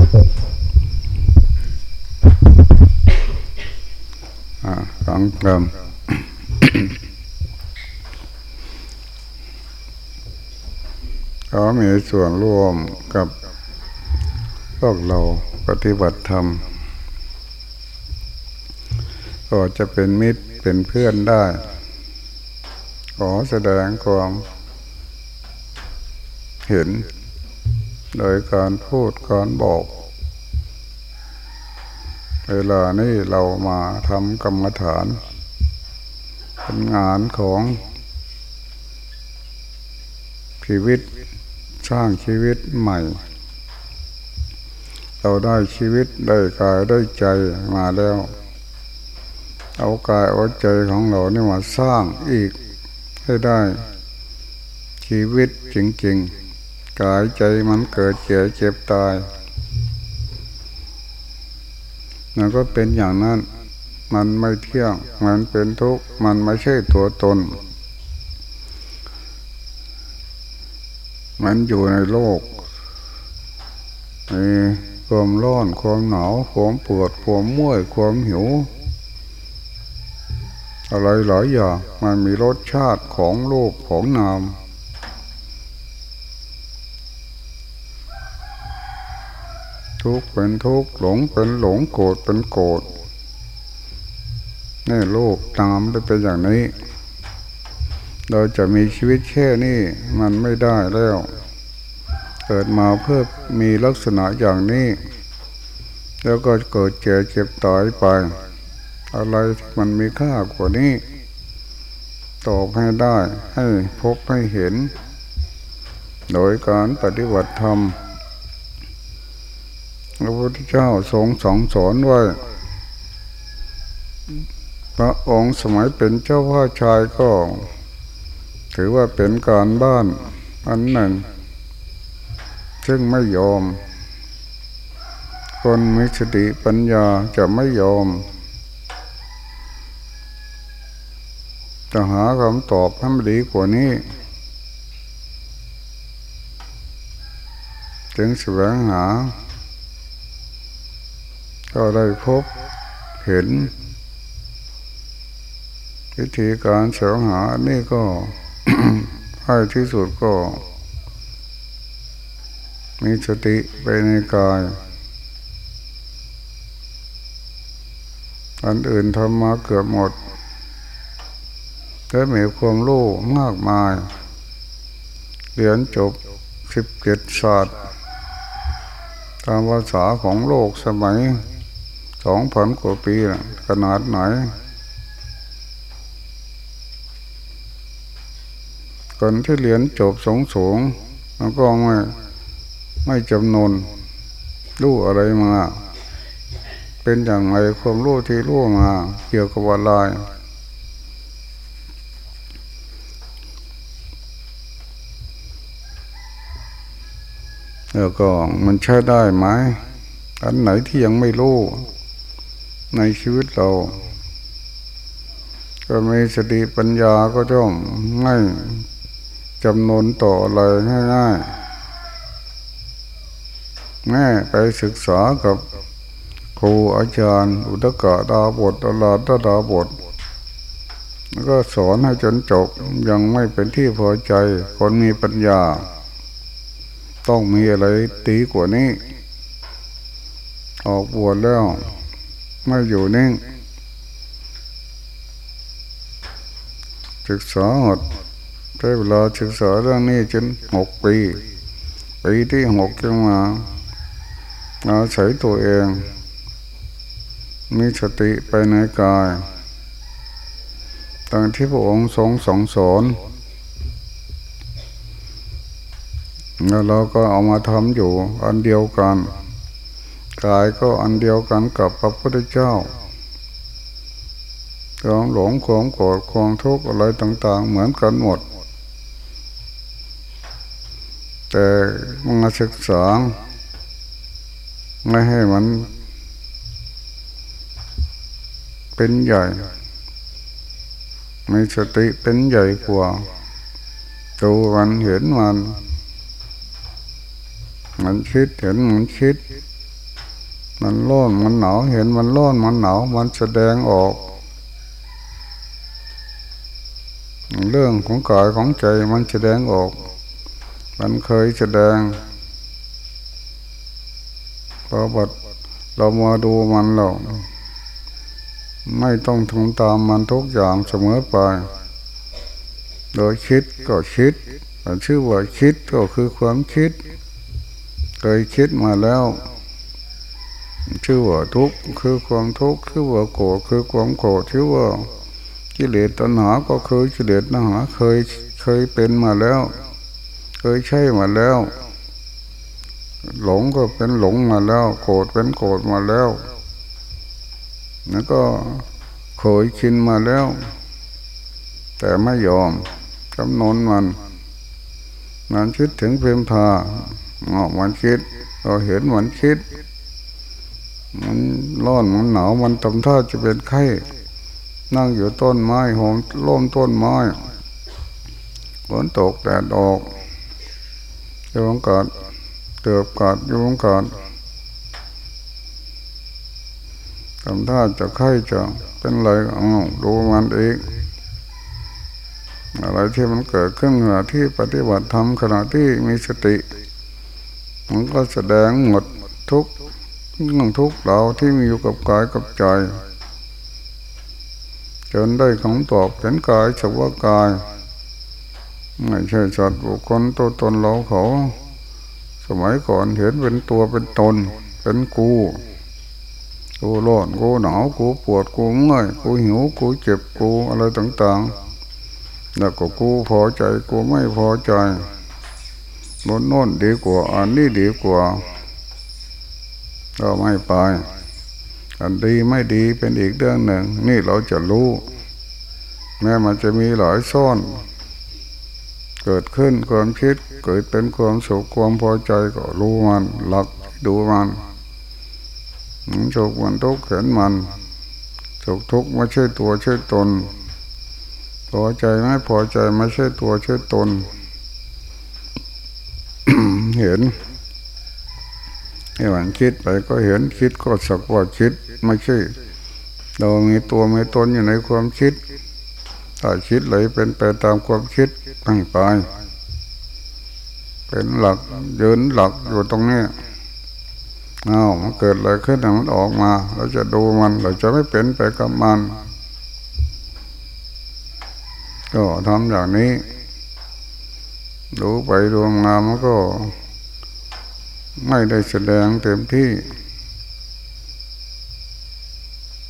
สังคมเขามีส่วนร่วมกับพวกเราปฏิบัติธรรม ก็จะเป็นมิตรเป็นเพื่อนได้ ขอแสดงความเห็น โดยการพูดการบอก เวลานี้เรามาทำกรรมฐาน เป็นงานของชีวิตสร้างชีวิตใหม่ เราได้ชีวิตได้กายได้ใจมาแล้ว เอากายเอาใจของเรานี่มาสร้างอีกให้ได้ชีวิตจริงๆ กายใจมันเกิดเจ็บเจ็บตายมันก็เป็นอย่างนั้น มันไม่เที่ยง มันเป็นทุกข์ มันไม่ใช่ตัวตน มันอยู่ในโลกมีความร้อน ความหนาว ความปวด ความม่วย ความหิว อะไรหลายอย่าง มันมีรสชาติของโลกของนาม ทุกเป็นทุกหลงเป็นหลงโกรธเป็นโกรธนี่โลกตามไปเป็นอย่างนี้ เราจะมีชีวิตแค่นี้มันไม่ได้แล้ว เกิดมาเพื่อมีลักษณะอย่างนี้ แล้วก็เกิดเจ็บเจ็บตายไป อะไรมันมีค่ากว่านี้ ตอบให้ได้ให้พบให้เห็น โดยการปฏิบัติธรรม พระพุทธเจ้าทรงสองสอนไว้พระองค์สมัยเป็นเจ้าพ่อชายก็ ถือว่าเป็นการบ้านอันหนึ่ง ซึ่งไม่ยอม คนมีสติปัญญาจะไม่ยอม จะหาคำตอบให้มันดีกว่านี้จึงแสวงหา ก็ได้พบเห็น วิธีการแสวงหานี่ก็ให้ที่สุดก็ มีสติไปในกายอันอื่นทำมาเกือบหมดและมีความรู้มากมาย เรียนจบสิบเจ็ดศาสตร์ ตามภาษาของโลกสมัย สองพันกว่าปีขนาดไหน คนที่เรียนจบสงสูงแล้วก็ไม่ไม่จำนวนรู้อะไรมา เป็นอย่างไรความรู้ที่รู้มา เกี่ยวกับอะไรแล้วก็มันใช้ได้ไหมอันไหนที่ยังไม่รู้ ในชีวิตเราก็มีสติปัญญาก็ต้องไม่จำนวนต่ออะไรง่ายๆแม่ไปศึกษากับครูอาจารย์ อุตกะดาบทอลาตดาบทแล้วก็สอนให้จนจบยังไม่เป็นที่พอใจ คนมีปัญญา ต้องมีอะไรตีกว่านี้ ออกบวชแล้ว ไม่อยู่นิ่ง ศึกษาหดใช้เวลาศึกษาเรื่องนี้จนหกปี ปีที่หกจึงมาอาศัยตัวเอง มีสติไปในกายตางที่พระองค์ทรงสองสอนแล้วเราก็เอามาทำอยู่อันเดียวกัน กายก็อันเดียวกันกับพระพุทธเจ้าความหลงความโกรธความทุกข์อะไรต่าง ๆ เหมือนกันหมด แต่มาศึกษาไม่ให้มัน เป็นใหญ่มีสติเป็นใหญ่กว่าดูมันเห็นมัน มันคิดเห็นมันคิด มันร้อนมันหนาวเห็นมันร้อนมันหนาวมันแสดงออก เรื่องของกายของใจมันแสดงออก มันเคยแสดงพอบัดเรามาดูมันเราไม่ต้องทำตามมันทุกอย่างเสมอไป โดยคิดก็คิดชื่อว่าคิดก็คือความคิด เคยคิดมาแล้ว ชื่อว่าทุกข์คือความทุกข์ชื่อว่าโกรธคือความโกรธชื่อว่ากิเลสตัณหาก็คือกิเลสตัณหาเคยเคยเป็นมาแล้ว เคยใช่มาแล้ว หลงก็เป็นหลงมาแล้ว โกรธเป็นโกรธมาแล้ว แล้วก็เคยชินมาแล้ว แต่ไม่ยอมจำนนมันมันคิดถึงเพียงพาออกมันคิดเราเห็นมันคิด มันร้อนมันหนาวมันทำท่าจะเป็นไข้นั่งอยู่ต้นไม้หอมร่มต้นไม้ฝนตกแดดออกยู่งกาดเติบกาดยู่งกาดทำท่าจะไข้จะเป็นไรอ๋อดูมันเองอะไรที่มันเกิดขึ้นขณะที่ปฏิบัติธรรมขณะที่มีสติ มันก็แสดงหมดทุก เรื่องทุกเราที่มีอยู่กับกายกับใจ จนได้คำตอบเห็นกายสัว่ากาย ไม่ใช่สัตว์บุคคลตัวตนเราเขา สมัยก่อนเห็นเป็นตัวเป็นตน เป็นกูกูร้อนกูหนาวกูปวดกูเมื่อยกูหิวกูเจ็บกูอะไรต่างๆ แล้วก็กูพอใจกูไม่พอใจบนโน่นดีกว่าอันนี้ดีกว่า ก็ไม่ไปอันดีไม่ดีเป็นอีกเรื่องหนึ่ง นี่เราจะรู้ แม้มันจะมีหลายซ่อน เกิดขึ้นความคิดเกิดเป็นความสุขความพอใจก็รู้มันหลักดูมันสุขมันทุกข์เห็นมันสุขทุกข์ไม่ใช่ตัวใช่ตนพอใจไม่พอใจไม่ใช่ตัวใช่ตน เห็น ให้มันคิดไปก็เห็นคิดก็สักว่าคิดไม่ใช่เรามีตัวมีตนอยู่ในความคิดถ้าคิดเลยเป็นไปตามความคิดตั้ไป เป็นหลักยืนหลักอยู่ตรงนี้เอามันเกิดอะไรขึ้นมันออกมา เราจะดูมันเราจะไม่เป็นไปกับมัน ก็ทำอย่างนี้ ดูไปดูมามันก็ ไม่ได้แสดงเต็มที่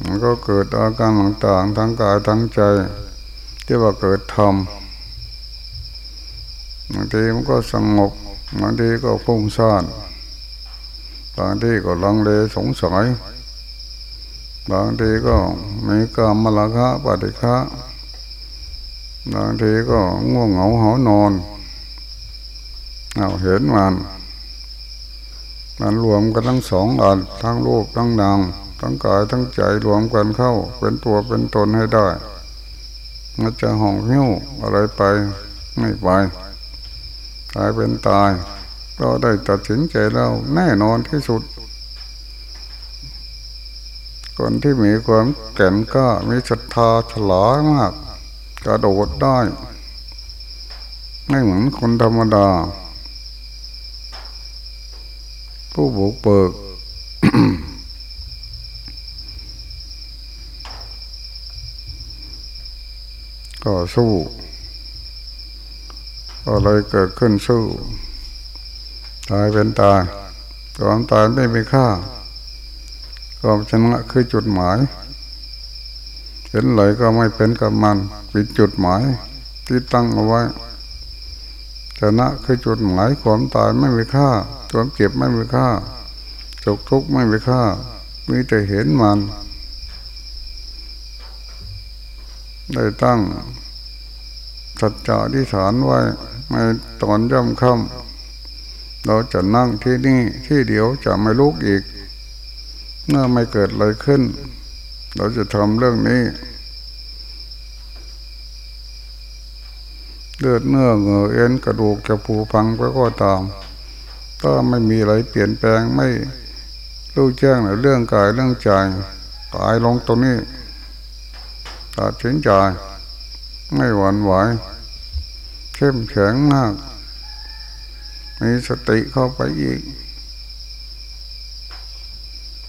มันก็เกิดอาการต่างๆทั้งกายทั้งใจที่ว่าเกิดธรรมบางทีมันก็สงบบางทีก็พุ่งซ่านบางทีก็ลังเลสงสัยบางทีก็มีกามมลคะปฏิฆะบางทีก็ง่วงเหงาหานอนเอาเห็นมัน มันรวมกันทั้งสองอันทั้งรูปทั้งนามทั้งกายทั้งใจรวมกันเข้า เป็นตัวเป็นตนให้ได้ มันจะห่องหิ้วอะไรไปไม่ไปตายเป็นตายเราได้ตัดสินใจแล้วแน่นอนที่สุด คนที่มีความแก่นก็มีศรัทธาฉลาดมากกระโดดได้ ไม่เหมือนคนธรรมดา ผู้บุกเบิกก็สู้ อะไรเกิดขึ้นสู้ ตายเป็นตายความตายไม่มีค่าความชนะคือจุดหมายเห็นอะไรก็ไม่เป็นกับมันเป็นจุดหมายที่ตั้งเอาไว้ ชนะคือจุดหมายความตายไม่มีค่าความเจ็บไม่มีค่าสุขทุกข์ไม่มีค่า มีแต่เห็นมัน ได้ตั้งสัจจะที่ฐานไว้ในตอนย่ำค่ำเราจะนั่งที่นี่ที่เดียวจะไม่ลุกอีก เมื่อไม่เกิดอะไรขึ้น เราจะทำเรื่องนี้ เลือดเนื้อเหงื่อเอ็นกระดูกจะผูพังไปก็ตามก็ไม่มีอะไรเปลี่ยนแปลงไม่รู้แจ้งในเรื่องกายเรื่องใจกายลงตรงนี้ตัดสินใจไม่หวั่นไหวเข้มแข็งมาก มีสติเข้าไปอีก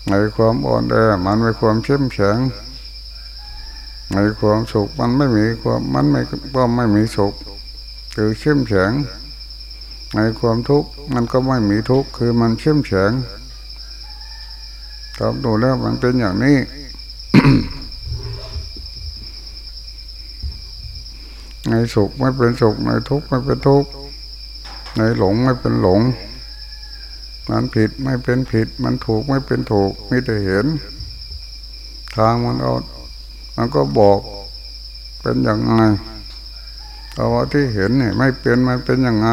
ในความอ่อนแอมันไมีความเข้มแข็งในความสุขมันไม่มีความมันไม่ก็ไม่มีสุข คือเข้มแข็งในความทุกข์มันก็ไม่มีทุกข์คือมันเข้มแข็งครับดูแล้วมันเป็นอย่างนี้ ในสุขไม่เป็นสุขในทุกข์ไม่เป็นทุกข์ในหลงไม่เป็นหลง มันผิดไม่เป็นผิด มันถูกไม่เป็นถูกมีแต่เห็น ทางมันเอามันก็บอกเป็นอย่างไง ภาวะที่เห็นเนี่ยไม่เป็นมันเป็นย่างไง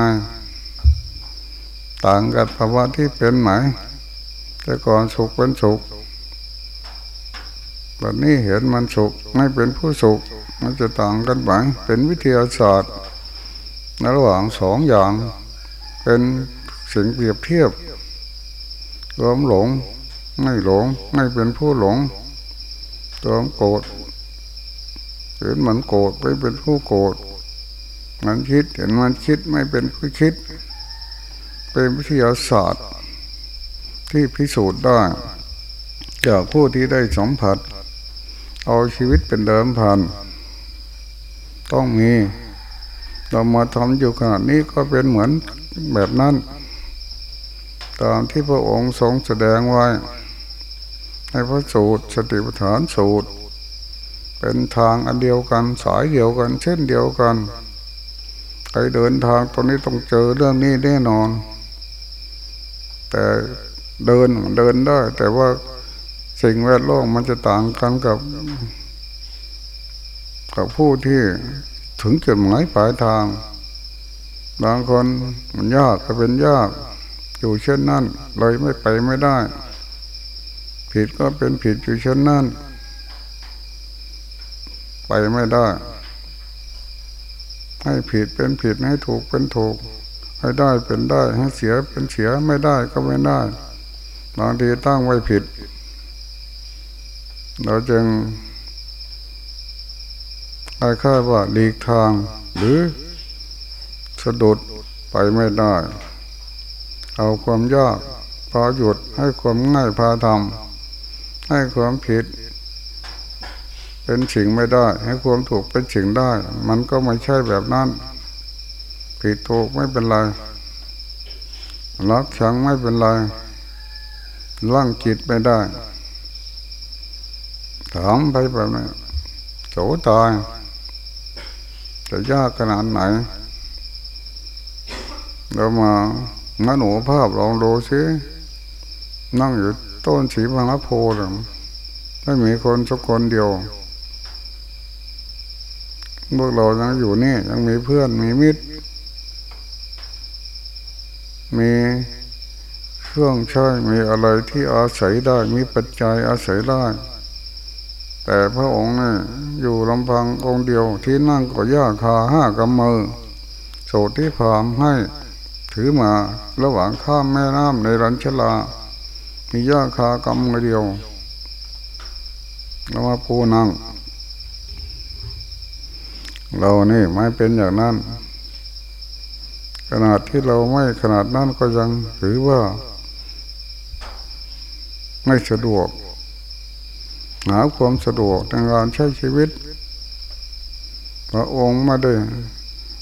ต่างกับภาวะที่เป็นไหม แต่ก่อนสุขเป็นสุขตอนนี้เห็นมันสุขไม่เป็นผู้สุข มันจะต่างกันไหมเป็นวิทยาศาสตร์ระหว่างสองอย่าง เป็นสิ่งเปรียบเทียบรวมหลง ไม่หลง ไม่เป็นผู้หลงตัวโกรธเห็นมันโกรธไม่เป็นผู้โกรธ มันคิดเห็นมันคิดไม่เป็นผู้คิด เป็นวิทยาศาสตร์ ที่พิสูจน์ได้จากผู้ที่ได้สัมผัส เอาชีวิตเป็นเดิมพัน ต้องมี เรามาทำอยู่ขนาดนี้ก็เป็นเหมือนแบบนั้น ตามที่พระองค์ทรงแสดงไว้ ในพระสูตรสติปัฏฐานสูตร เป็นทางอันเดียวกันสายเดียวกันเช่นเดียวกัน ใครเดินทางตรงนี้ต้องเจอเรื่องนี้แน่นอน แต่เดินเดินได้ แต่ว่าสิ่งแวดล้อมมันจะต่างกันกับ กับผู้ที่ถึงจุดหมายปลายทาง บางคนมันยากก็เป็นยาก อยู่เช่นนั้น เลยไม่ไปไม่ได้ ผิดก็เป็นผิดอยู่เช่นนั้น ไปไม่ได้ ให้ผิดเป็นผิดให้ถูกเป็นถูก ให้ได้เป็นได้ให้เสียเป็นเสียไม่ได้ก็ไม่ได้บางทีตั้งไว้ผิด เราจึงคล้ายๆว่าหลีกทาง หรือสะดุดไปไม่ได้ เอาความยากพาหยุดให้ความง่ายพาทำให้ความผิด เป็นสิ่งไม่ได้ ให้ความถูกเป็นสิ่งได้ มันก็ไม่ใช่แบบนั้นผิดถูกไม่เป็นไรรักชังไม่เป็นไรล่างจิตไม่ได้ถามไปแบบนี้โสตายจะยากขนาดไหน เรามามโนภาพลองดูซินั่งอยู่ต้นสีพังโพธิ์ไม่มีคนสักคนเดียว พวกเรายังอยู่นี่ยังมีเพื่อนมีมิตร มีเครื่องใช้มีอะไรที่อาศัยได้ มีปัจจัยอาศัยได้ แต่พระองค์นี่อยู่ลำพังองค์เดียวที่นั่งก็ย่าคาห้ากำมือ โสดที่พามให้ถือมาระหว่างข้ามแม่น้ำในรัญชลา มีย่าคากำมือเดียวแล้วมาปูนั่ง เรานี่ไม่เป็นอย่างนั้น ขนาดที่เราไม่ขนาดนั้นก็ยังถือว่าไม่สะดวก หาความสะดวกในการใช้ชีวิต พระองค์ไม่ได้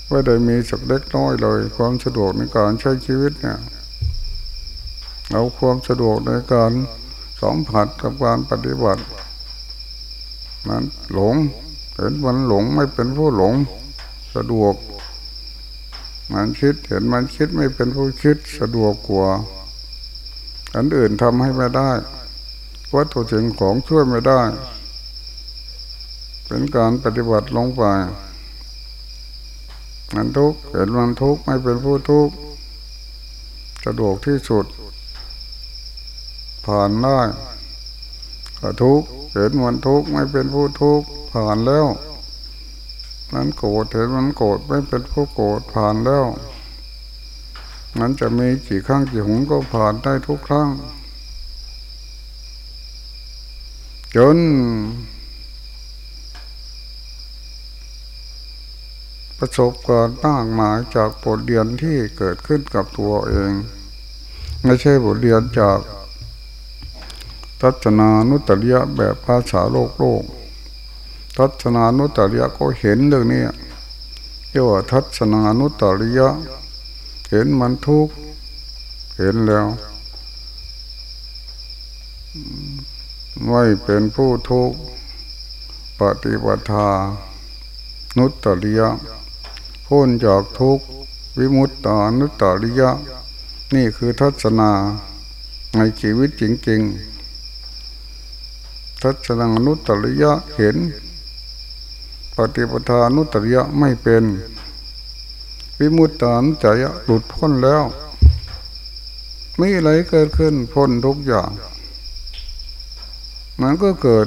ไม่ได้มีสักเล็กน้อยเลย ความสะดวกในการใช้ชีวิตเนี่ยเอาความสะดวกในการสัมผัสกับการปฏิบัติมันหลง เห็นมันหลงไม่เป็นผู้หลง สะดวก มันคิดเห็นมันคิดไม่เป็นผู้คิดสะดวกกว่าอันอื่นทำให้ไม่ได้ วัตถุสิ่งของช่วยไม่ได้ เป็นการปฏิบัติลงไปมันทุกข์เห็นมันทุกข์ไม่เป็นผู้ทุกข์สะดวกที่สุด ผ่านได้ก็ทุกข์เห็นมันทุกข์ไม่เป็นผู้ทุกข์ ผ่านแล้วนั้นโกรธเห็นมันโกรธไม่เป็นผู้โกรธผ่านแล้ว มันจะมีกี่ครั้งกี่หนก็ผ่านได้ทุกครั้ง จน ประสบการณ์มากมายจากบทเรียนที่เกิดขึ้นกับตัวเอง ไม่ใช่บทเรียนจากทัศนานุตริยะแบบภาษาโลกโลก ทัศนานุตริยะก็เห็นเรื่องนี้เรียกว่าทัศนานุตริยะ เห็นมันทุกข์เห็นแล้วไม่เป็นผู้ทุกข์ปฏิปทา นุตตริยะพ้นจากทุกข์วิมุตตานุตตริยะ นี่คือทัศนาในชีวิตจริงๆทัศนานุตตริยะเห็น ปฏิปทานุตริยะไม่เป็น วิมุตตานุตริยะหลุดพ้นแล้ว ไม่อะไรเกิดขึ้นพ้นทุกอย่าง มันก็เกิด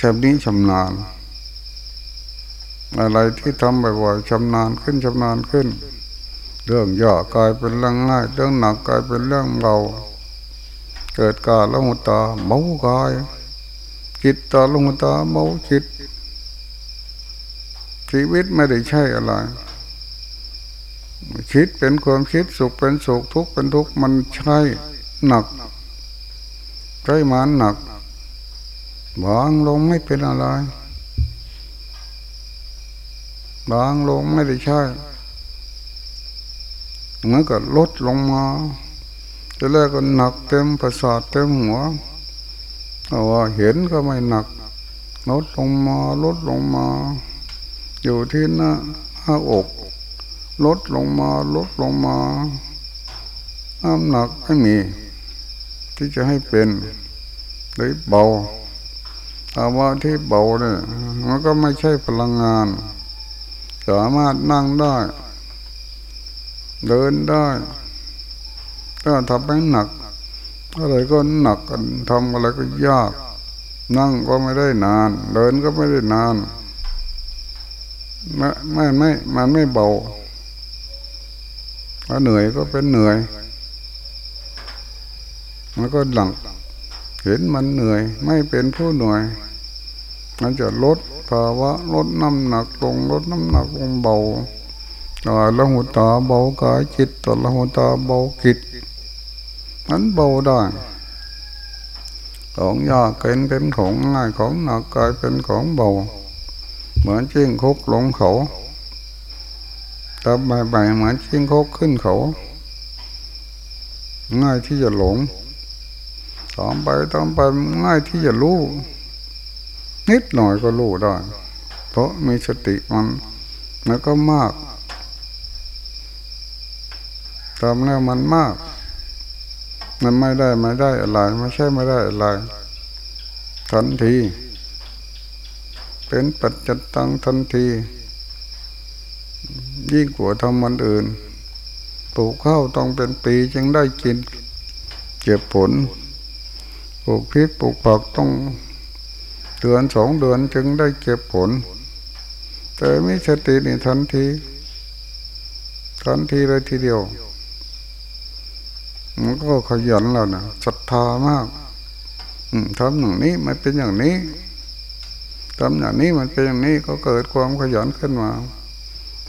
ชำนี้ชำนาญ อะไรที่ทำบ่อยๆชำนาญขึ้นชำนาญขึ้น เรื่องย่อกลายเป็นเรื่องง่าย เรื่องหนักกลายเป็นเรื่องเบา เกิดกาลงตาเมากายจิตตาลงตาเมาจิต ชีวิตไม่ได้ใช่อะไรคิดเป็นความคิดสุขเป็นสุขทุกข์เป็นทุกข์มันใช่หนักใช่มันหนักบางลงไม่เป็นอะไรบางลงไม่ได้ใช่เหมือนกับลดลงมา จะแรกก็หนักเต็มประสาทเต็มหัวแต่ว่าเห็นก็ไม่หนักลดลงมาลดลงมา อยู่ที่หน้าหน้าอก ลดลงมาลดลงมาน้ำหนักไม่มี ที่จะให้เป็นเลยเบาแต่ว่าที่เบาเนี่ยมันก็ไม่ใช่พลังงาน สามารถนั่งได้ เดินได้ ถ้าทำให้หนักอะไรก็หนักกันทำอะไรก็ยาก นั่งก็ไม่ได้นาน เดินก็ไม่ได้นานไม่ไม่ไม่มันไม่เบาถ้าเหนื่อยก็เป็นเหนื่อยมันก็หลังเห็นมันเหนื่อย ไม่เป็นผู้เหนื่อย มันจะลดภาวะลดน้ำหนักลงลดน้ำหนักลงเบาตาละหุตาเบากายจิตตาละหุตาเบาจิต มันเบาได้ของยากเกินเป็นของง่ายของหนักกลายเป็นของเบา เหมือนจิ้งคกลงเขาตามใบใบเหมือนชิงโคกขึ้นเขา ง่ายที่จะหลงตามไปตามไปง่ายที่จะรู้ นิดหน่อยก็รู้ได้ เพราะมีสติมันแล้วก็มากทำแล้วมันมาก มันไม่ได้ไม่ได้อะไรไม่ใช่ไม่ได้อะไรทันที เป็นปัจจตังทันที ยิ่งกว่าทำมันอื่น ปลูกข้าวต้องเป็นปีจึงได้กิน เก็บผล ปลูกพริกปลูกผักต้องเดือนสองเดือนจึงได้เก็บผล แต่ไม่สตินี่ทันที ทันทีเลยทีเดียว มันก็ขยันแล้วนะศรัทธามากทำอย่างนี้มันเป็นอย่างนี้ทำอย่างนี้มันเป็นอย่างนี้ก็เกิดความขยันขึ้นมา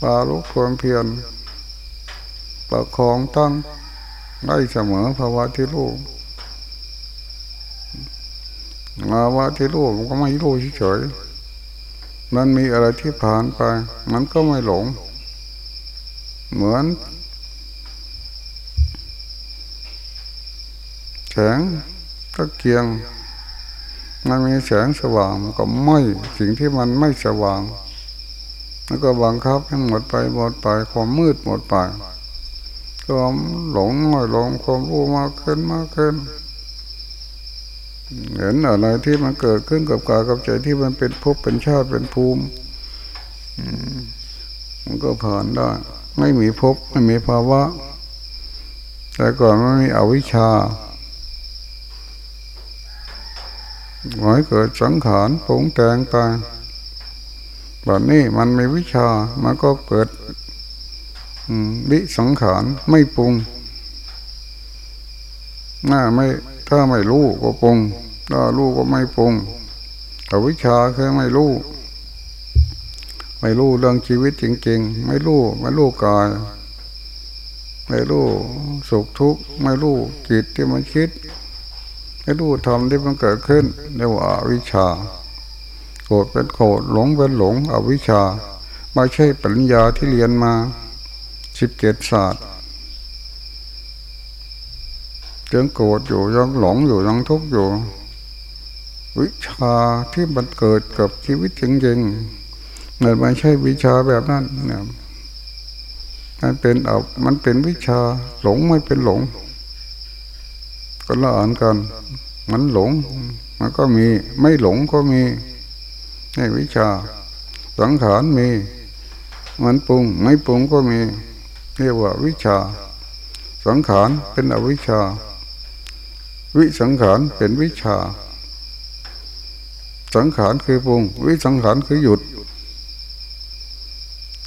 ปาลุกความเพียรประคองตั้งได้เสมอภาวะที่รู้ภาวะที่รู้มันก็ไม่รู้เฉยมันมีอะไรที่ผ่านไป มันก็ไม่หลง เหมือน แสงตะเกียง มันมีแสงสว่างมันก็ไม่สิ่งที่มันไม่สว่าง แล้วก็บังคับให้หมดไปหมดไปความมืดหมดไปความหลงน้อยลงความรู้มากขึ้นมากขึ้น เห็นอะไรที่มันเกิดขึ้นกับกายกับใจที่มันเป็นภพเป็นชาติเป็นภูมิมันก็ผ่านได้ ไม่มีภพไม่มีภาวะ แต่ก่อนมันมีอวิชชา หมายเกิดสังขารผงแต่งไปแบบนี้มันมีวิชา มันก็เกิดวิสังขารไม่ปรุงน่าไม่ถ้าไม่รู้ก็ปรุงถ้ารู้ก็ไม่ปรุงอวิชชาคือไม่รู้ไม่รู้เรื่องชีวิตจริง ๆ ไม่รู้ไม่รู้กายไม่รู้สุขทุกข์ไม่รู้จิตที่มันคิด ไม่รู้ธรรมที่มันเกิดขึ้นเรียกว่าวิชาโกรธเป็นโกรธหลงเป็นหลงอวิชาไม่ใช่ปริญญาที่เรียนมาสิบเจ็ดศาสตร์ยังโกรธอยู่ยังหลงอยู่ยังทุกข์อยู่ วิชาที่มันเกิดกับชีวิตจริงๆมันไม่ใช่วิชาแบบนั้นเนี่ยมันเป็นเอามันเป็นวิชาหลงไม่เป็นหลงก็ละอ่านกัน มันหลง มันก็มีไม่หลงก็มีในวิชา สังขารมี มันปรุงไม่ปรุงก็มี เรียกว่าวิชา สังขารเป็นอวิชา วิสังขารเป็นวิชา สังขารคือปรุง วิสังขารคือหยุด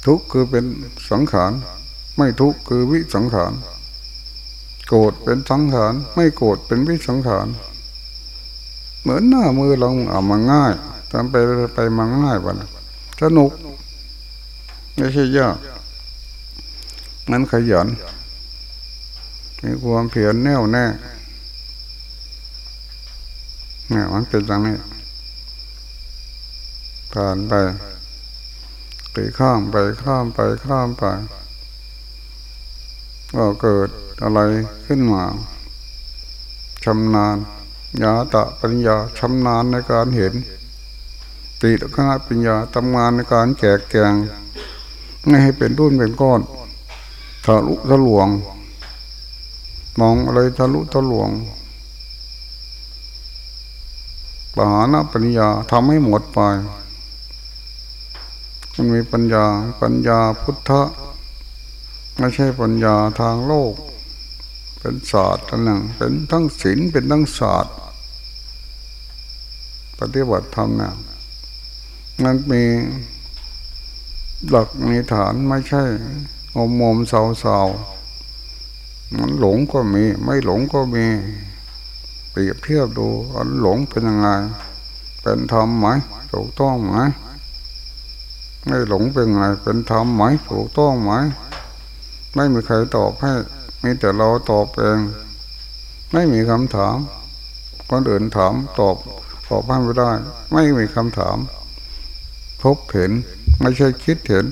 ทุกคือเป็นสังขาร ไม่ทุกคือวิสังขารโกรธเป็นสังขาร ไม่โกรธเป็นวิสังขาร เหมือนหน้ามือเราเอามาง่ายทำไปไปมาง่ายวันสนุกไม่ใช่ยากมันขยันมีความเพียรแน่วแน่เนี่ยมันเป็นอย่างนี้ผ่านไปไปข้ามไปข้ามไปข้ามไปก็เกิดอะไรขึ้นมาชำนาญ ญาตะปัญญาชำนาญในการเห็นติคณะปัญญาทำงานในการแจกแกงไม่ให้เป็นรุ่นเป็นก้อนทะลุทะลวง มองอะไรทะลุทะลวงปหานปัญญาทำให้หมดไป มันมีปัญญาปัญญาพุทธะไม่ใช่ปัญญาทางโลก เป็นศาสตร์ทั้งนั้นเป็นทั้งศีลเป็นทั้งศาสตร์ ปฏิบัติธรรมนี่ยมันมีหลักมีฐานไม่ใช่อมมมเสาเสามันหลงก็มี ไม่หลงก็มีเปรียบเทียบดูอันหลงเป็นยังไง เป็นธรรมไหมถูกต้องไหมไม่หลงเป็นไง เป็นธรรมไหมถูกต้องไหมไม่มีใครตอบให้มีแต่เราตอบเอง ไม่มีคำถามคนอื่นถามตอบ ตอบให้ไม่ได้ ไม่มีคำถาม พบเห็น ไม่ใช่คิดเห็น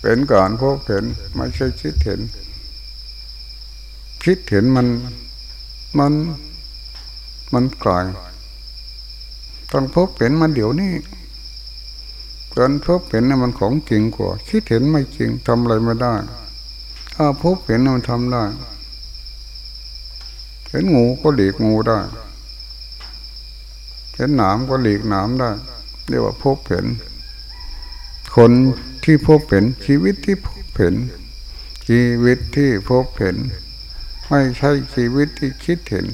เป็นการพบเห็น ไม่ใช่คิดเห็น คิดเห็นมันมันมันกลายตอนพบเห็นมันเดี๋ยวนี้ตอนพบเห็นนี่มันของจริงกว่า คิดเห็นไม่จริงทำอะไรไม่ได้ ถ้าพบเห็นมันทำได้ เห็นงูก็หลีกงูได้ ห็นหนามก็หลีกหนามได้ เรียกว่าพบเห็น คนที่พบเห็นชีวิตที่พบเห็น ชีวิตที่พบเห็น ไม่ใช่ชีวิตที่คิดเห็น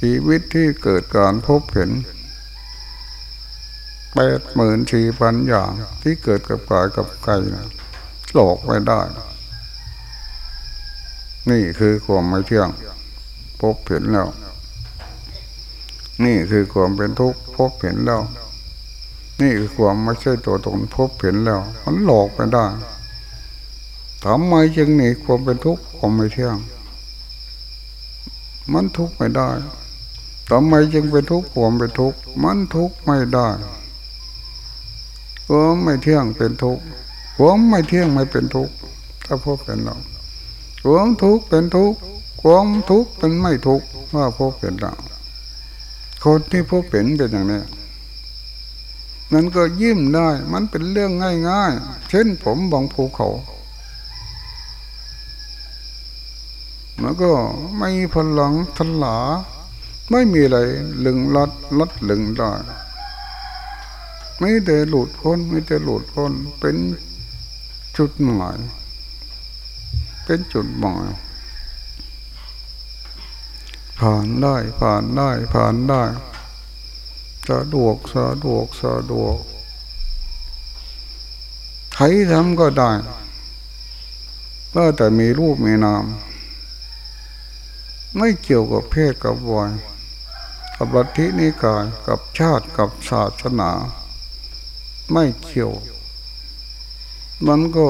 ชีวิตที่เกิดการพบเห็นแปดหมื่นสี่พันอย่างที่เกิดกับกายกับไก่นะหลอกไม่ได้ นี่คือความไม่เที่ยง พบเห็นแล้ว นี่คือความเป็นทุกข์พบเห็นแล้ว นี่คือความไม่ใช่ตัวตนพบเห็นแล้ว มันหลอกไม่ได้ทำไมจึงหนีความเป็นทุกข์ความไม่เที่ยง มันทุกข์ไม่ได้ทำไมจึงเป็นทุกข์ผมเป็นทุกข์มันทุกข์ไม่ได้ผมไม่เที่ยงเป็นทุกข์ผมไม่เที่ยงไม่เป็นทุกข์ถ้าพบเป็นเรามทุกข์เป็นทุกข์ความทุกข์เป็นไม่ทุกข์ว่าพบเป็นเรา คนที่พบเป็นเป็นอย่างนี้นั้นก็ยิ้มได้ มันเป็นเรื่องง่ายๆ เช่นผมบองภูเขามันก็ไม่พลังทลา ไม่มีอะไรลึงลัดลัดลึงได้ไม่แต่หลุดพ้นไม่แต่หลุดพ้นเป็นจุดหมาย เป็นจุดหมาย ผ่านได้ผ่านได้ผ่านได้สะดวกสะดวกสะดวกใครทำก็ได้เมื่อแต่มีรูปมีนาม ไม่เกี่ยวกับเพศกับวัยกับลัทธินิกายกับชาติกับศาสนา ไม่เกี่ยว มันก็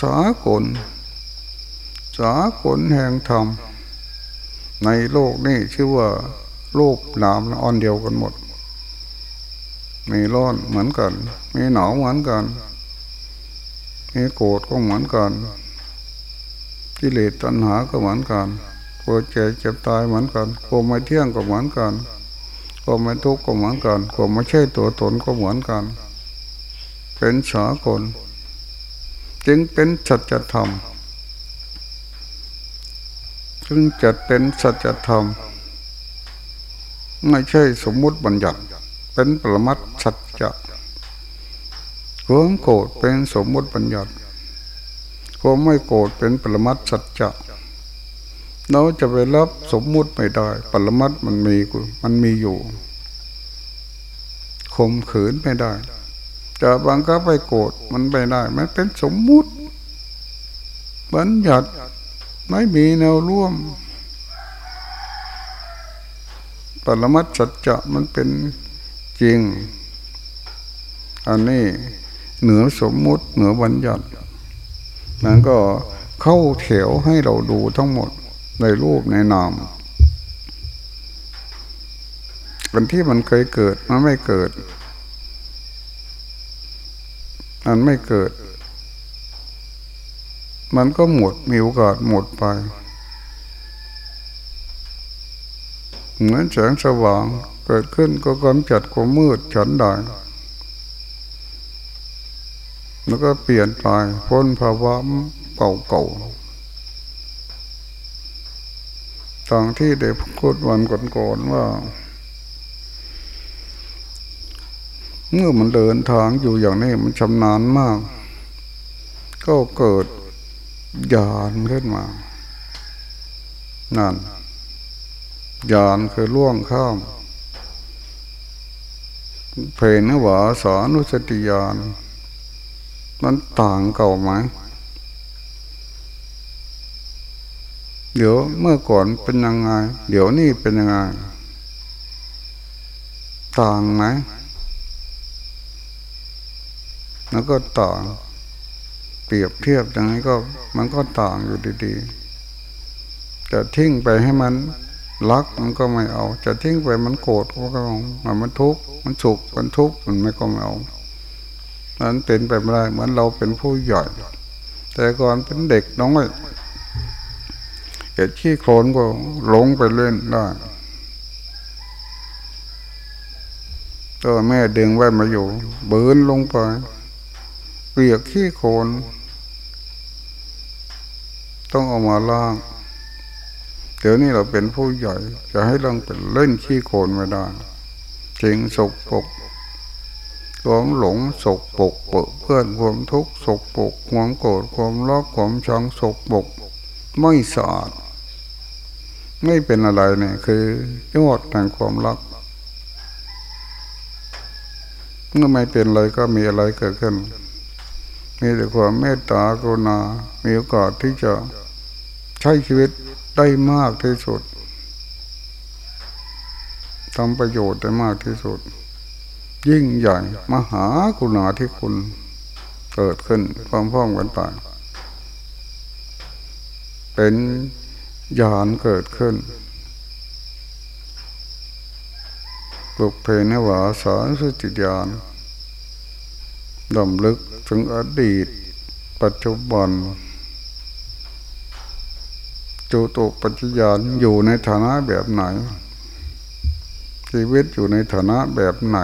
สากลสากลแห่งธรรม ในโลกนี้ชื่อว่าโลกนามอ่อนเดียวกันหมด มีร้อนเหมือนกัน มีหนาวเหมือนกัน มีโกรธก็เหมือนกันกิเลสตัณหาก็เหมือนกันปวดเจ็บเจ็บตายเหมือนกันความไม่เที่ยงก็เหมือนกันความไม่ทุกข์ก็เหมือนกันความไม่ใช่ตัวตนก็เหมือนกัน เป็นสากลจึงเป็นสัจธรรม จึงจะเป็นสัจธรรม ไม่ใช่สมมุติบัญญัติ เป็นปรมัตสัจจะความโกรธเป็นสมมุติบัญญัติความไม่โกรธเป็นปรมัตสัจจะเราจะไปรับสมมุติไม่ได้ ปรมัตมันมีมันมีอยู่ข่มขืนไม่ได้ จะบังคับไปโกรธมันไม่ได้ มันเป็นสมมุติ บัญญัติ ไม่มีแนวร่วม ปรมัตสัจจะมันเป็นจริง อันนี้เหนือสมมุติเหนือบัญญัตินั้นก็เข้าแถวให้เราดูทั้งหมดในรูปในนามวันที่มันเคยเกิดมันไม่เกิด มันไม่เกิด มันก็หมดมีโอกาสหมดไป เหมือนแสงสว่างเกิดขึ้นก็กำจัดความมืดฉันได้แล้วก็เปลี่ยนไปพ้นภาวะเก่าๆตอนที่ได้พูดวันก่อนๆว่า เมื่อมันเดินทางอยู่อย่างนี้มันชำนาญมาก ก็เกิด ญาณขึ้นมา นั่นญาณคือล่วงข้าม เพลนวาสานุสติญาณมันต่างเก่าไหมเดี๋ยวเมื่อก่อนเป็นยังไง เดี๋ยวนี้เป็นยังไง ต่างไหม แล้วก็ต่าง ปรียบเทียบอย่างนี้ก็มันก็ต่างอยู่ดีๆ จะทิ้งไปให้มันรักมันก็ไม่เอา จะทิ้งไปมันโกรธก็ไม่เอามันทุกข์มันสุขมันทุกข์มันไม่ก็ไม่เอานั้นเป็นไปไม่ได้เหมือนเราเป็นผู้ใหญ่แต่ก่อนเป็นเด็กน้อยเกิดขี้โคลนก็หลงไปเล่นได้ตัวแม่ดึงไว้มาอยู่เบินลงไปเปียกขี้โคลน ต้องเอามาล่าง เดี๋ยวนี้เราเป็นผู้ใหญ่ จะให้เราเป็นเล่นขี้โคลนไม่ได้จริงสกปกความหลงสกปกเพื่อนความทุกข์สกปกความโกรธความรักความชังสกปก ไม่สะอาดไม่เป็นอะไรเนี่ยคือยอดแห่งความรักเมื่อไม่เป็นอะไรก็มีอะไรเกิดขึ้น มีแต่ความเมตตากรุณา มีโอกาสที่จะ ใช้ชีวิตได้มากที่สุดทำประโยชน์ได้มากที่สุด ยิ่งใหญ่มหากุณาที่คุณเกิดขึ้นพร้อมๆกันไปเป็นญาณเกิดขึ้นปลุกเพนวาสารสุจิญาณดำลึกถึงอดีต ปัจจุบัน จูตุปัจจยานอยู่ในฐานะแบบไหน ชีวิตอยู่ในฐานะแบบไหน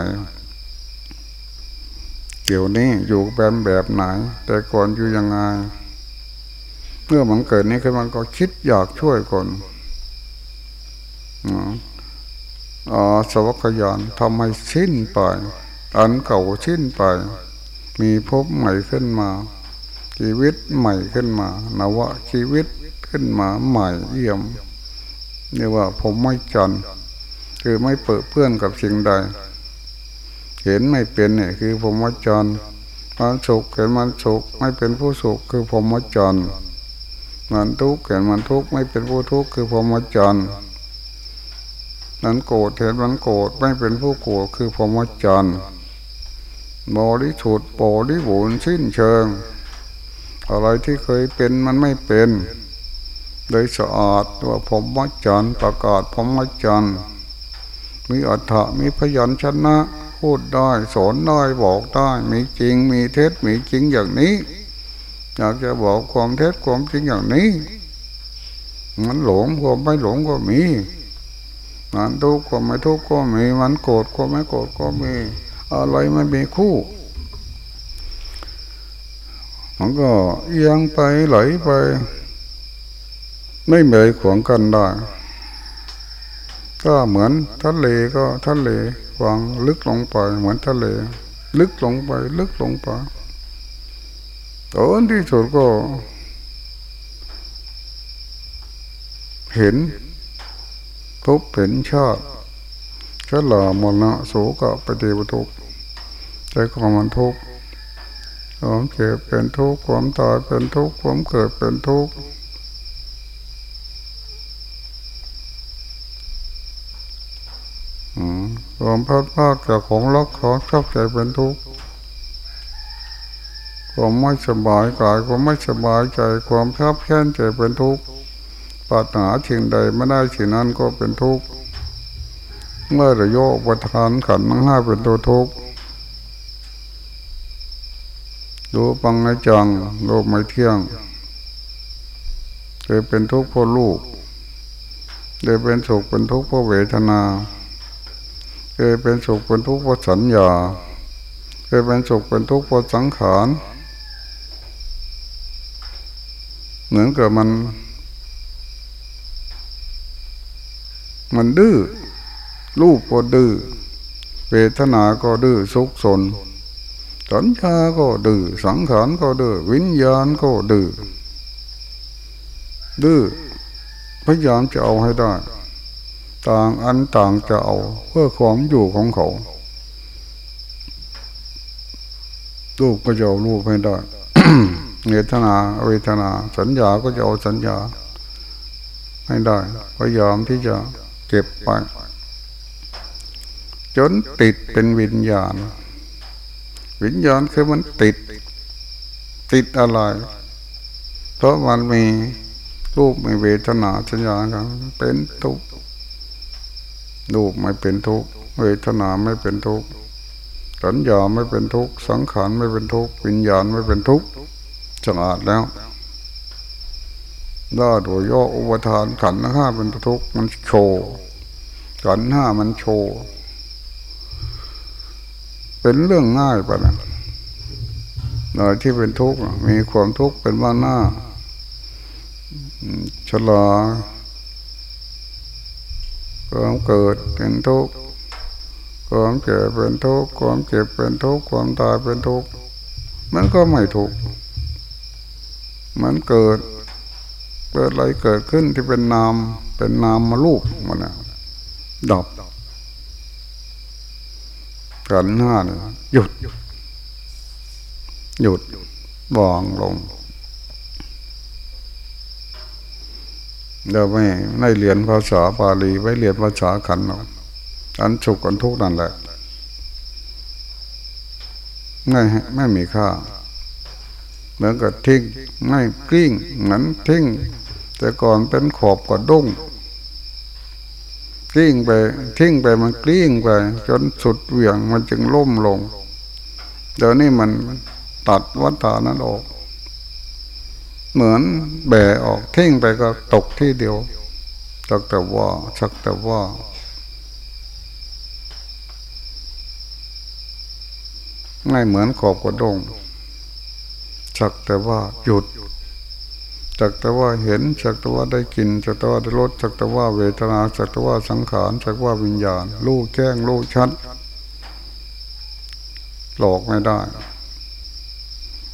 เดี๋ยวนี้อยู่แบบแบบไหน แต่ก่อนอยู่ยังไงเมื่อมันเกิดนี้ขึ้นมันก็คิดอยากช่วยคนอ๋อสวัคยานทำให้สิ้นไปอันเก่าสิ้นไป มีพบใหม่ขึ้นมา ชีวิตใหม่ขึ้นมา นวะชีวิต ขึ้นมาใหม่เยี่ยมเรียกว่าผมไม่จันคือไม่เปิดเพื่อนกับสิ่งใด เห็นไม่เป็นเนี่ยคือผมวัจรมันสุขเห็นมันสุขไม่เป็นผู้สุขคือผมวัจรมันทุกข์เห็นมันทุกข์ไม่เป็นผู้ทุกข์คือพรหมจรรย์นั้นโกรธเห็นมันโกรธไม่เป็นผู้โกรธคือพรหมจรรย์บริสุทธิ์บริบูรณ์สิ้นเชิง อะไรที่เคยเป็นมันไม่เป็น โดยสะอาดว่าพรหมจรรย์ประกาศพรหมจรรย์มีอัฏฐะมีพยัญชนะ พูดได้สอนได้บอกได้มีจริงมีเท็จมีจริงอย่างนี้ อยากจะบอกความเท็จความจริงอย่างนี้มันหลงความไม่หลงก็มีมันทุกข์ความไม่ทุกข์ก็มีมันโกรธความไม่โกรธก็มี อะไรมันมีคู่มันก็เอียงไปไหลไป ไม่เหมยขวางกันได้ก็เหมือนทะเลก็ทะเลวางลึกลงไปเหมือนทะเล ลึกลงไป ลึกลงไปตอนที่สุดก็ เห็นทุบเห็นชาติชลามนะโสกะปฏิปทุกใจความมันทุกข์ความเจ็บเป็นทุกข์ความตายเป็นทุกข์ความเกิดเป็นทุกข์ ความพัดพาดจากของรักของชอบใจเป็นทุกข์ความไม่สบายกายความไม่สบายใจความทับแค้นใจเป็นทุกข์ปรารถนาสิ่งใดไม่ได้สิ่งนั้นก็เป็นทุกข์เมื่อระโยกประทานขันทั้งห้าเป็นตัวทุกข์ดูปังในจังโลกไม่เที่ยงเคยเป็นทุกข์เพราะลูกเคยเป็นสุขเป็นทุกข์เพราะเวทนา เคยเป็นสุขเป็นทุกข์เพราะสัญญาเคยเป็นสุขเป็นทุกข์เพราะสังขารเหมือนกับมัน มันดื้อรูปก็ดื้อเวทนาก็ดื้อสุขสนสัญญาก็ดื้อสังขารก็ดื้อวิญญาณก็ดื้อดื้อพยายามจะเอาให้ได้ ต่างอันต่างจะเอาเพื่อความอยู่ของเขาลูกก็จะเอาลูกให้ได้เวทนาเวทนา สัญญาก็จะเอาสัญญาให้ได้พยายามที่จะเก็บไป จนติดเป็นวิญญาณ วิญญาณคือมันติด ติดอะไร เพราะมันมีรูปมีเวทนาสัญญากันเป็นทุก รูปไม่เป็นทุกข์เวทนาไม่เป็นทุกข์สัญญาไม่เป็นทุกข์สังขารไม่เป็นทุกข์วิญญาณไม่เป็นทุกข์สะอาดแล้วได้โดยย่ออุปทานขันธ์ห้าเป็นทุกข์มันโชว์ขันธ์ห้ามันโชว์เป็นเรื่องง่ายปนะหน่อยที่เป็นทุกข์มีความทุกข์เป็นว่าหน้าชะลา ความเกิดเป็นทุกข์ความเจ็บเป็นทุกข์ความเจ็บเป็นทุกข์ความตายเป็นทุกข์มันก็ไม่ทุกข์มันเกิดเกิดอะไรเกิดขึ้นที่เป็นนามเป็นนามมาลูกมันนะดับกันห้าเนี่ยหยุด หยุดวางลง เราไม่ไม่เรียนภาษาบาลีไม่เรียนภาษาขันหรอกอันสุกอันทุกนั่นแหละไม่ไม่มีค่าเหมือนกับทิ้งไม่กลิ้งเหมือนทิ้ง แต่ก่อนเป็นขอบกับดุ้งกลิ้งไปทิ้งไปมันกลิ้งไป จนสุดเหวี่ยงมันจึงล่มลงเดี๋ยวนี้มันตัดวัฏฏานั้นออก เหมือนแบออกทิ้งไปก็ตกที่เดียวสักแต่ว่าสักแต่ว่า ไม่เหมือนขอบกระดงสักแต่ว่าหยุดสักแต่ว่าเห็นสักแต่ว่าได้กินสักแต่ว่าได้รสสักแต่ว่าเวทนาสักแต่ว่าสังขารสักว่าวิญญาณรู้แจ้งรู้ชัด หลอกไม่ได้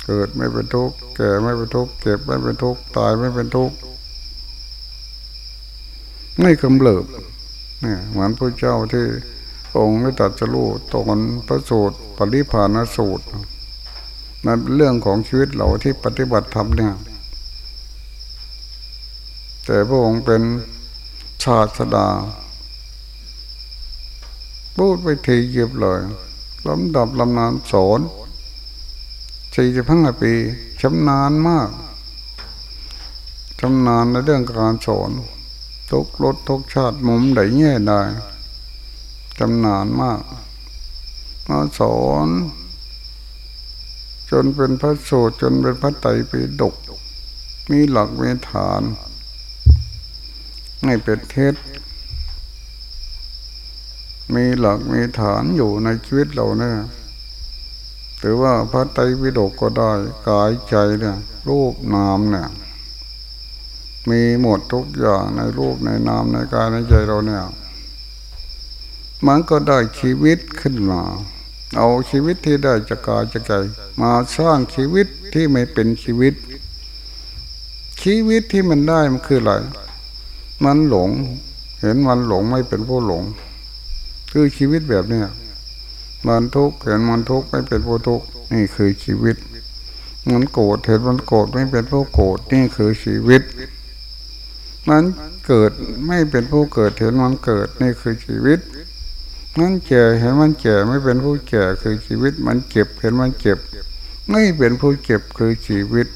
เกิดไม่เป็นทุกข์แก่ไม่เป็นทุกข์เก็บไม่เป็นทุกข์ตายไม่เป็นทุกข์ไม่กำเริบเนี่ยเหมือนพระเจ้าที่องค์ไม่ตัดจะรู้ตอนพระสูตรปริภานสูตรมันเป็นเรื่องของชีวิตเราที่ปฏิบัติธรรมเนี่ย แต่พระองค์เป็นชาสดาพูดไปทีเก็บเลยลำดับลำนานสอน สี่สิบห้าปีชำนาญมากชำนาญในเรื่องการสอนทุกรถทุกชาติมุมใดแง่ได้ชำนาญมากมาสอนจนเป็นพระโสดจนเป็นพระไตรปิฎกมีหลักมีฐานไม่เป็นเทศมีหลักมีฐานอยู่ในชีวิตเราเนี่ย ถือว่าพระไตรปิฎกก็ได้ กายใจเนี่ยรูปนามเนี่ยมีหมดทุกอย่างในรูปในนามในกายในใจเราเนี่ย มันก็ได้ชีวิตขึ้นมา เอาชีวิตที่ได้จากกายจากใจมาสร้างชีวิตที่ไม่เป็นชีวิต ชีวิตที่มันได้มันคืออะไรมันหลง เห็นมันหลงไม่เป็นผู้หลง คือชีวิตแบบเนี้ย มันทุกข์เห็นมันทุกข์ไม่เป็นผู้ทุกข์นี่คือชีวิต มันโกรธเห็นมันโกรธไม่เป็นผู้โกรธนี่คือชีวิต มันเกิดไม่เป็นผู้เกิดเห็นมันเกิดนี่คือชีวิตมันแก่เห็นมันแก่ไม่เป็นผู้แก่คือชีวิต มันเจ็บเห็นมันเจ็บ ไม่เป็นผู้เจ็บคือชีวิต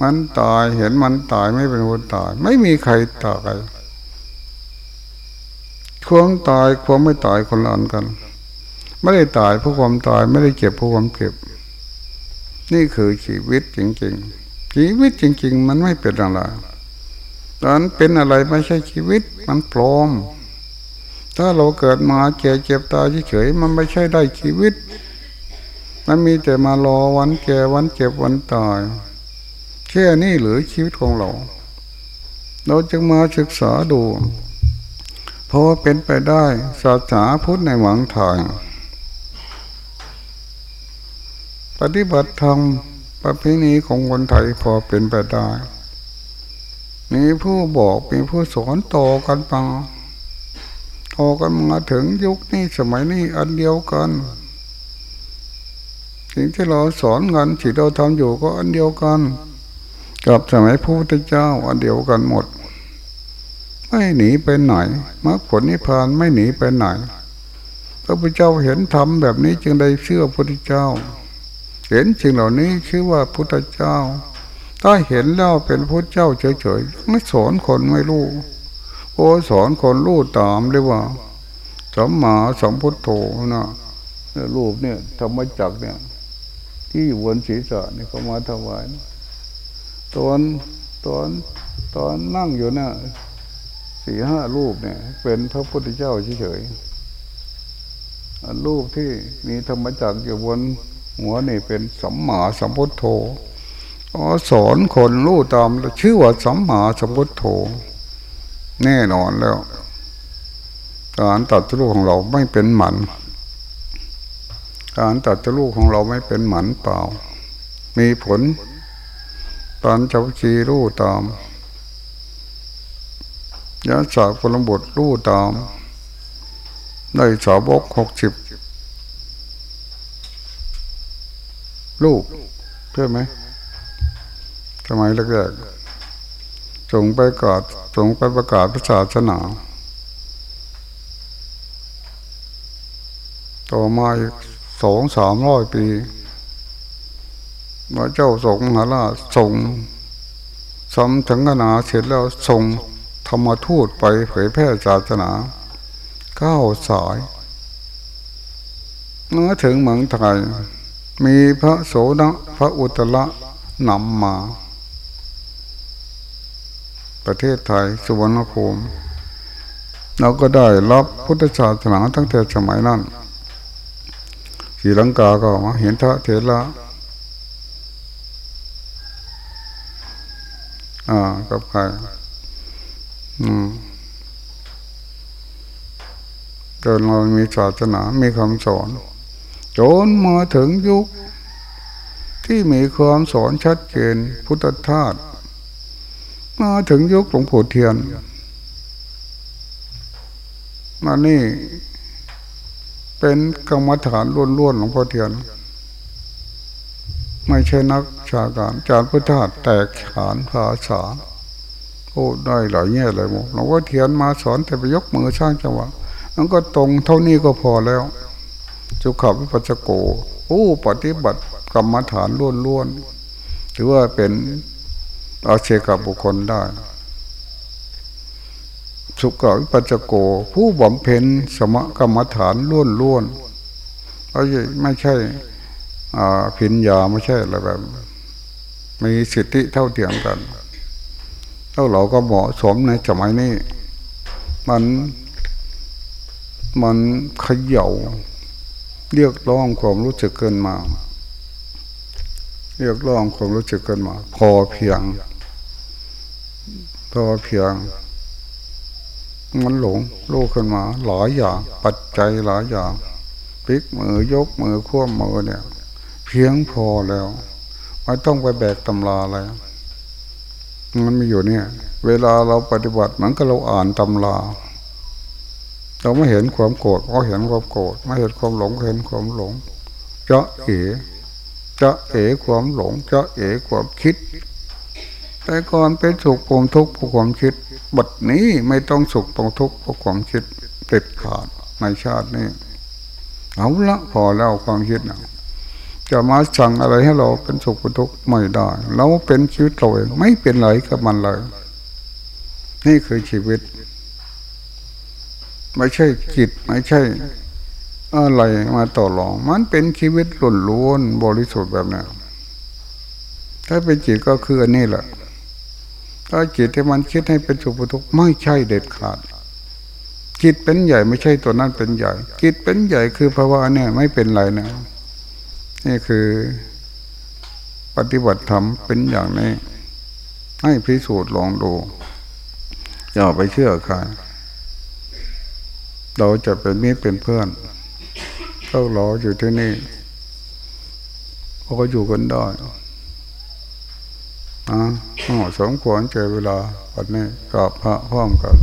มันตายเห็นมันตายไม่เป็นผู้ตาย ไม่มีใครตายความตายความไม่ตายคนละอันกัน ไม่ได้ตายเพราะความตายไม่ได้เจ็บเพราะความเจ็บ นี่คือชีวิตจริง ๆ ชีวิตจริง ๆ มันไม่เป็นอะไรนั้นเป็นอะไรไม่ใช่ชีวิตมันปลอม ถ้าเราเกิดมาเจ็บเจ็บตายเฉยๆมันไม่ใช่ได้ชีวิต มันมีแต่มารอวันแก่วันเจ็บวันตายแค่นี้หรือชีวิตของเรา เราจึงมาศึกษาดูเพราะเป็นไปได้ศาสนาพุทธในหวังทาง ปฏิบัติธรรมประเพณีของคนไทยพอเป็นไปได้ มีผู้บอกมีผู้สอนต่อกันมาต่อกันมาถึงยุคนี้สมัยนี้อันเดียวกัน สิ่งที่เราสอนกันสิ่งเราทำอยู่ก็อันเดียวกัน กับสมัยพระพุทธเจ้าอันเดียวกันหมด ไม่หนีไปไหนมรรคผลนิพพานไม่หนีไปไหนพระพุทธเจ้าเห็นธรรมแบบนี้จึงได้เชื่อพระพุทธเจ้า เห็นสิ่งเหล่านี้ชื่อว่าพุทธเจ้า ถ้าเห็นแล้วเป็นพระเจ้าเฉยๆไม่สอนคนไม่รู้โอ้สอนคนรู้ตามเรียว่าสัมมาสัมพุทโธนะรูปเนี่ยธรรมจักเนี่ย ที่อยู่บนศีรษะนี่เขามาถวายตอนตอนตอนนั่งอยู่น่ะสี่ห้ารูปเนี่ย เป็นพระพุทธเจ้าเฉยๆรูปที่มีธรรมจักอยู่บน หัวนี่เป็นสัมมาสัมพุทโธสอนคนรู้ตามชื่อว่าสัมมาสัมพุทโธ แน่นอนแล้วการตัดสู้ของเราไม่เป็นหมัน การตัดสู้ของเราไม่เป็นหมันเปล่า มีผลตอนเจ้าชีรู้ตามยาสาพลบุตรรู้ตาม ได้สาวกหกสิบ ลูกเพื่อไหมสมัยแรกๆส่งไปกาดส่งไปประกาศพระศาสนาต่อมาอีกสองสามร้อยปีพระเจ้าส่งมหาราชส่งสำถึงขนาเสร็จแล้วส่งธรรมทูตไปเผยแพร่ศาสนาเก้าสายเมื่อถึงเมืองไทย มีพระโสดาพระอุตระนำมา ประเทศไทยสุวรรณภูมิ เราก็ได้รับพุทธศาสนาตั้งแต่สมัยนั้นสีลังกาก็มาเห็นทะเทระอ่ากับใครอืมจนเรามีศาสนา มีคำสอน จนมาถึงยุค ที่มีความสอนชัดเจนพุทธทาสมาถึงยุคหลวงปู่เทียนมานี่เป็นกรรมฐานล้วนๆหลวงพ่อเทียน ไม่ใช่นักชาการจารพุทธาแตกฉานภาษาโอ้ได้หลายแง่เลยหลวงพ่อเทียนมาสอนแต่ไปยกมือสร้างจังหวะมันก็ตรงเท่านี้ก็พอแล้ว จุขวิปัสสโกโอ้ปฏิบัติกรรมฐานล้วนๆถือว่าเป็นอาเชกับบุคคลได้สุขวิปัสสโก ผู้บำเพ็ญสมกรรมฐานล้วนๆไม่ใช่พิญญาไม่ใช่อะไรแบบมีสิทธิเท่าเทียมกันแล้วเราก็เหมาะสมในสมัยนี้ มันมันขย่า เรียกร้องความรู้สึกเกินมา เรียกร้องความรู้สึกเกินมา พอเพียง พอเพียง มันหลงโลกขึ้นมาหลายอย่างปัจจัยหลายอย่างพลิกมือยกมือคว่ำมือเนี่ย เพียงพอแล้วไม่ต้องไปแบกตำราอะไรมันมีอยู่เนี่ย เวลาเราปฏิบัติเหมือนกับเราอ่านตำรา เราไม่เห็นความโกรธก็เห็นความโกรธไม่เห็นความหลงเห็นความหลงจะเอ๋จะเอ๋ความหลงจะเอ๋ความคิด แต่ก่อนเป็นสุขผมทุกข์เพราะความคิดบัดนี้ไม่ต้องสุขต้องทุกข์เพราะความคิดเด็ดขาดในชาตินี้เอาละพอแล้วความคิดนะจะมาสั่งอะไรให้เราเป็นสุขเป็นทุกข์ไม่ได้ เราเป็นชีวิตเราเองไม่เป็นไรกับมันเลย นี่คือชีวิต ไม่ใช่จิตไม่ใช่อะไรมาต่อรอง มันเป็นชีวิตหล่นล้วนบริสุทธิ์แบบนี้ถ้าเป็นจิตก็คืออันนี้แหละถ้าจิตที่มันคิดให้เป็นสุภทุกไม่ใช่เด็ดขาด จิตเป็นใหญ่ไม่ใช่ตัวนั้นเป็นใหญ่ จิตเป็นใหญ่คือภาวะเนี่ยไม่เป็นไรนะ นี่คือปฏิบัติธรรมเป็นอย่างนี้ ให้พิสูจน์ลองดูอย่าไปเชื่อใคร เราจะเป็นมิตรเป็นเพื่อนเรารออยู่ที่นี่เราก็อยู่กันได้อะสมควรเจอเวลาวันนี้กับพระพร้อมกัน